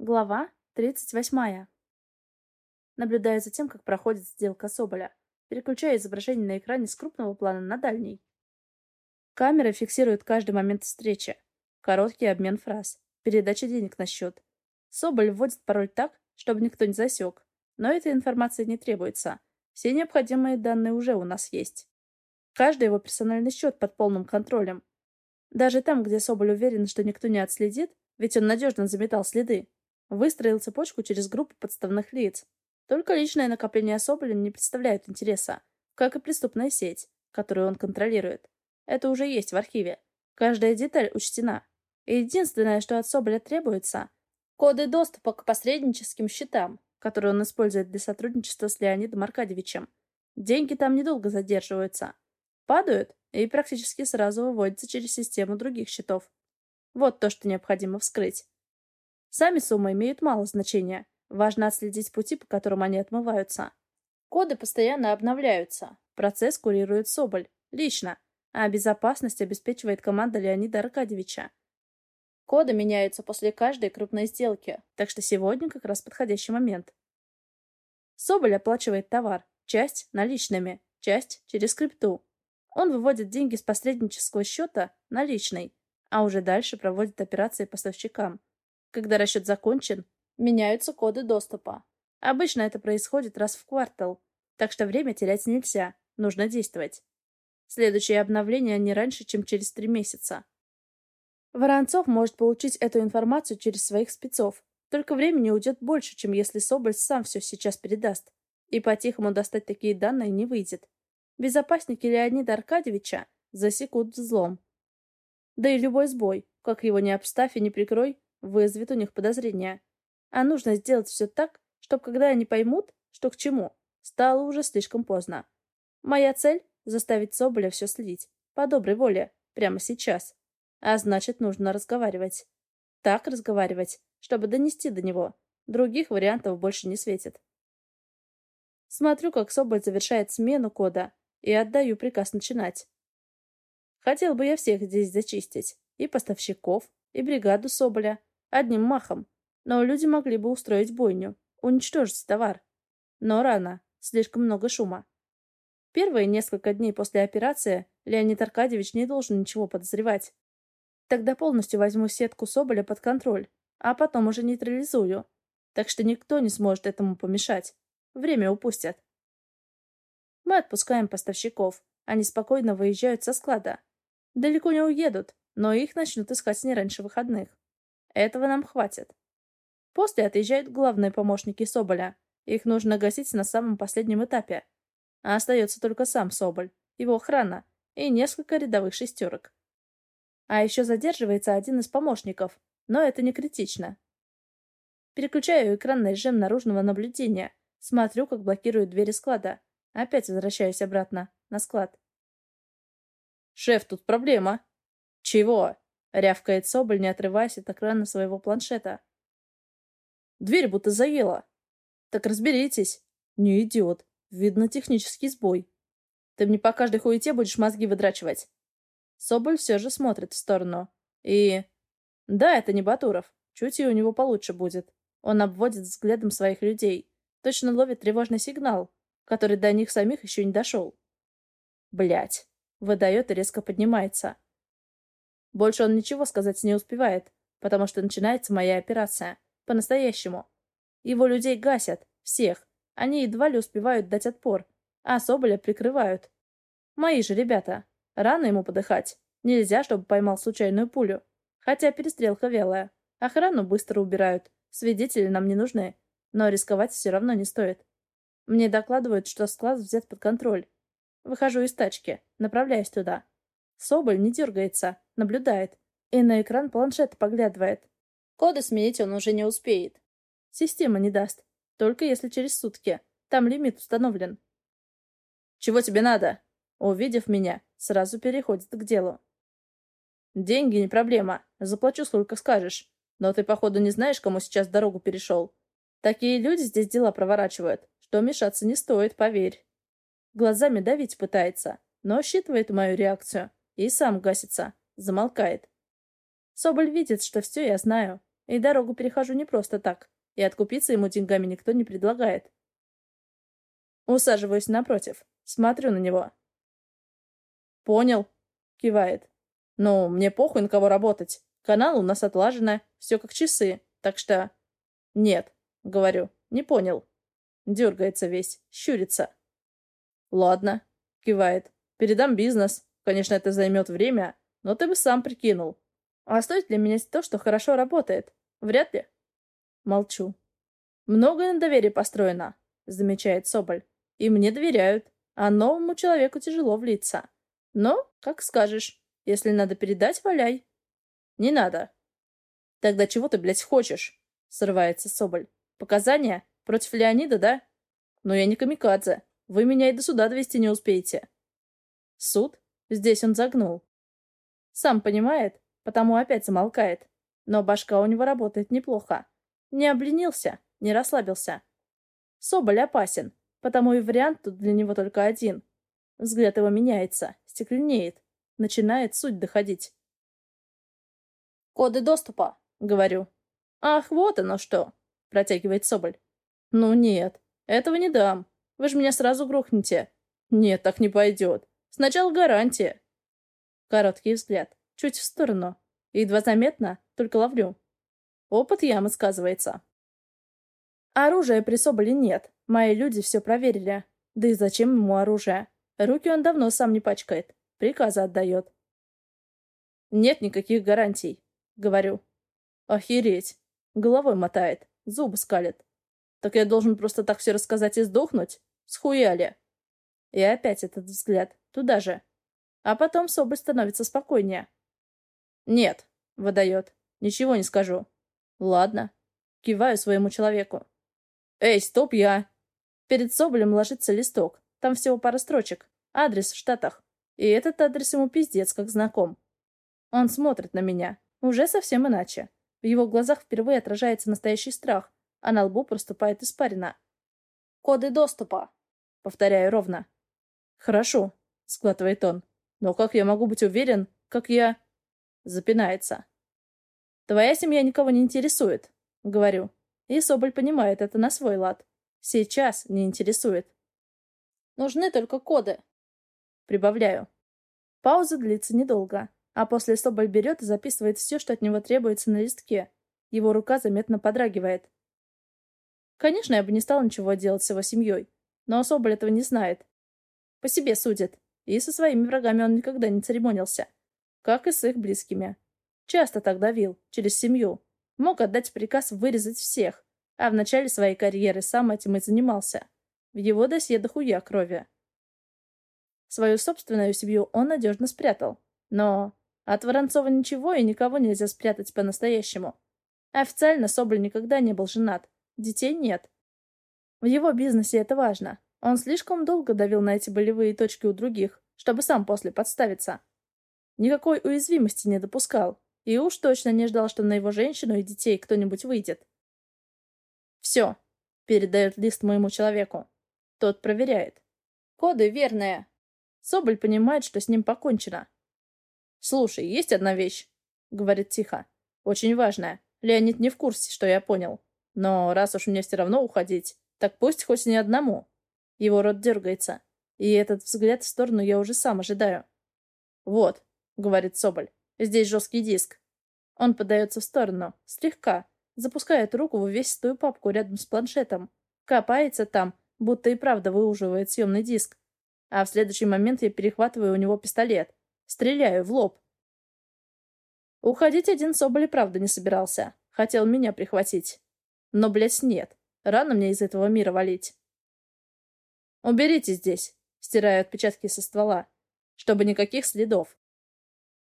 Глава 38. Наблюдаю за тем, как проходит сделка Соболя. Переключаю изображение на экране с крупного плана на дальний. Камера фиксирует каждый момент встречи. Короткий обмен фраз. Передача денег на счет. Соболь вводит пароль так, чтобы никто не засек. Но этой информации не требуется. Все необходимые данные уже у нас есть. Каждый его персональный счет под полным контролем. Даже там, где Соболь уверен, что никто не отследит, ведь он надежно заметал следы, Выстроил цепочку через группу подставных лиц. Только личное накопление Соболин не представляет интереса, как и преступная сеть, которую он контролирует. Это уже есть в архиве. Каждая деталь учтена. Единственное, что от Соболя требуется — коды доступа к посредническим счетам, которые он использует для сотрудничества с Леонидом Аркадьевичем. Деньги там недолго задерживаются. Падают и практически сразу выводятся через систему других счетов. Вот то, что необходимо вскрыть. Сами суммы имеют мало значения. Важно отследить пути, по которым они отмываются. Коды постоянно обновляются. Процесс курирует Соболь. Лично. А безопасность обеспечивает команда Леонида Аркадьевича. Коды меняются после каждой крупной сделки, так что сегодня как раз подходящий момент. Соболь оплачивает товар, часть наличными, часть через крипту. Он выводит деньги с посреднического счета наличный, а уже дальше проводит операции поставщикам. Когда расчет закончен, меняются коды доступа. Обычно это происходит раз в квартал, так что время терять нельзя, нужно действовать. Следующее обновление не раньше, чем через три месяца. Воронцов может получить эту информацию через своих спецов, только времени уйдет больше, чем если Соболь сам все сейчас передаст. И по-тихому достать такие данные не выйдет. Безопасники Леонида Аркадьевича засекут взлом. Да и любой сбой, как его не обставь и не прикрой, вызовет у них подозрения. А нужно сделать все так, чтобы когда они поймут, что к чему, стало уже слишком поздно. Моя цель — заставить Соболя все слить. По доброй воле. Прямо сейчас. А значит, нужно разговаривать. Так разговаривать, чтобы донести до него. Других вариантов больше не светит. Смотрю, как Соболь завершает смену кода, и отдаю приказ начинать. Хотел бы я всех здесь зачистить. И поставщиков, и бригаду Соболя, Одним махом. Но люди могли бы устроить бойню, уничтожить товар. Но рано, слишком много шума. Первые несколько дней после операции Леонид Аркадьевич не должен ничего подозревать. Тогда полностью возьму сетку Соболя под контроль, а потом уже нейтрализую. Так что никто не сможет этому помешать. Время упустят. Мы отпускаем поставщиков. Они спокойно выезжают со склада. Далеко не уедут, но их начнут искать не раньше выходных. Этого нам хватит. После отъезжают главные помощники Соболя. Их нужно гасить на самом последнем этапе. А остается только сам Соболь, его охрана и несколько рядовых шестерок. А еще задерживается один из помощников, но это не критично. Переключаю экран на режим наружного наблюдения, смотрю, как блокируют двери склада. Опять возвращаюсь обратно, на склад. «Шеф, тут проблема». «Чего?» Рявкает Соболь, не отрываясь от экрана своего планшета. Дверь будто заела. Так разберитесь. Не идиот. Видно технический сбой. Ты мне по каждой хуете будешь мозги выдрачивать. Соболь все же смотрит в сторону. И... Да, это не Батуров. Чутье у него получше будет. Он обводит взглядом своих людей. Точно ловит тревожный сигнал, который до них самих еще не дошел. Блять. Выдает и резко поднимается. Больше он ничего сказать не успевает, потому что начинается моя операция. По-настоящему. Его людей гасят. Всех. Они едва ли успевают дать отпор. А Соболя прикрывают. Мои же ребята. Рано ему подыхать. Нельзя, чтобы поймал случайную пулю. Хотя перестрелка вялая. Охрану быстро убирают. Свидетели нам не нужны. Но рисковать все равно не стоит. Мне докладывают, что склад взят под контроль. Выхожу из тачки. Направляюсь туда. Соболь не дергается, наблюдает. И на экран планшета поглядывает. Коды сменить он уже не успеет. Система не даст. Только если через сутки. Там лимит установлен. «Чего тебе надо?» Увидев меня, сразу переходит к делу. «Деньги не проблема. Заплачу, сколько скажешь. Но ты, походу, не знаешь, кому сейчас дорогу перешел. Такие люди здесь дела проворачивают, что мешаться не стоит, поверь». Глазами давить пытается, но считывает мою реакцию. И сам гасится. Замолкает. Соболь видит, что все я знаю. и дорогу перехожу не просто так, и откупиться ему деньгами никто не предлагает. Усаживаюсь напротив, смотрю на него. «Понял», — кивает. «Ну, мне похуй на кого работать. Канал у нас отлажено, все как часы, так что...» «Нет», — говорю, — «не понял». Дергается весь, щурится. «Ладно», — кивает, — «передам бизнес. Конечно, это займет время, но ты бы сам прикинул. А стоит ли менять то, что хорошо работает? Вряд ли». Молчу. «Многое на доверии построено», — замечает Соболь. «И мне доверяют, а новому человеку тяжело влиться. Но, как скажешь, если надо передать, валяй». «Не надо». «Тогда чего ты, блядь, хочешь?» — срывается Соболь. «Показания? Против Леонида, да? Но я не камикадзе. Вы меня и до суда довести не успеете». «Суд?» Здесь он загнул. Сам понимает, потому опять замолкает. Но башка у него работает неплохо. Не обленился, не расслабился. Соболь опасен, потому и вариант тут для него только один. Взгляд его меняется, стекленеет, начинает суть доходить. «Коды доступа», — говорю. «Ах, вот оно что!» — протягивает Соболь. «Ну нет, этого не дам. Вы же меня сразу грохнете». «Нет, так не пойдет. Сначала гарантия». Короткий взгляд, чуть в сторону. Едва заметно, только ловлю. Опыт ямы сказывается. Оружия при Соболе нет. Мои люди все проверили. Да и зачем ему оружие? Руки он давно сам не пачкает. Приказы отдает. Нет никаких гарантий. Говорю. Охереть. Головой мотает. Зубы скалит. Так я должен просто так все рассказать и сдохнуть? Схуяли. И опять этот взгляд. Туда же. А потом Соболь становится спокойнее. «Нет», — выдает. «Ничего не скажу. Ладно. Киваю своему человеку. Эй, стоп, я. Перед Соболем ложится листок. Там всего пара строчек. Адрес в Штатах. И этот адрес ему пиздец как знаком. Он смотрит на меня. Уже совсем иначе. В его глазах впервые отражается настоящий страх, а на лбу проступает испарина. «Коды доступа», — повторяю ровно. «Хорошо», — сглатывает он. «Но как я могу быть уверен, как я...» Запинается. «Твоя семья никого не интересует», — говорю. И Соболь понимает это на свой лад. Сейчас не интересует. Нужны только коды. Прибавляю. Пауза длится недолго, а после Соболь берет и записывает все, что от него требуется на листке. Его рука заметно подрагивает. Конечно, я бы не стал ничего делать с его семьей, но Соболь этого не знает. По себе судит, и со своими врагами он никогда не церемонился, как и с их близкими. Часто так давил, через семью. Мог отдать приказ вырезать всех, а в начале своей карьеры сам этим и занимался. В его досье дохуя крови. Свою собственную семью он надежно спрятал. Но от Воронцова ничего и никого нельзя спрятать по-настоящему. Официально Соболь никогда не был женат. Детей нет. В его бизнесе это важно. Он слишком долго давил на эти болевые точки у других, чтобы сам после подставиться. Никакой уязвимости не допускал. И уж точно не ждал, что на его женщину и детей кто-нибудь выйдет. «Все», — передает лист моему человеку. Тот проверяет. «Коды верные». Соболь понимает, что с ним покончено. «Слушай, есть одна вещь», — говорит тихо. «Очень важная. Леонид не в курсе, что я понял. Но раз уж мне все равно уходить, так пусть хоть не одному». Его рот дергается. И этот взгляд в сторону я уже сам ожидаю. «Вот», — говорит Соболь. Здесь жесткий диск. Он подается в сторону, слегка, запускает руку в увесистую папку рядом с планшетом. Копается там, будто и правда выуживает съемный диск. А в следующий момент я перехватываю у него пистолет. Стреляю в лоб. Уходить один Соболь правда не собирался. Хотел меня прихватить. Но, блядь, нет. Рано мне из этого мира валить. «Уберите здесь», — стираю отпечатки со ствола. «Чтобы никаких следов.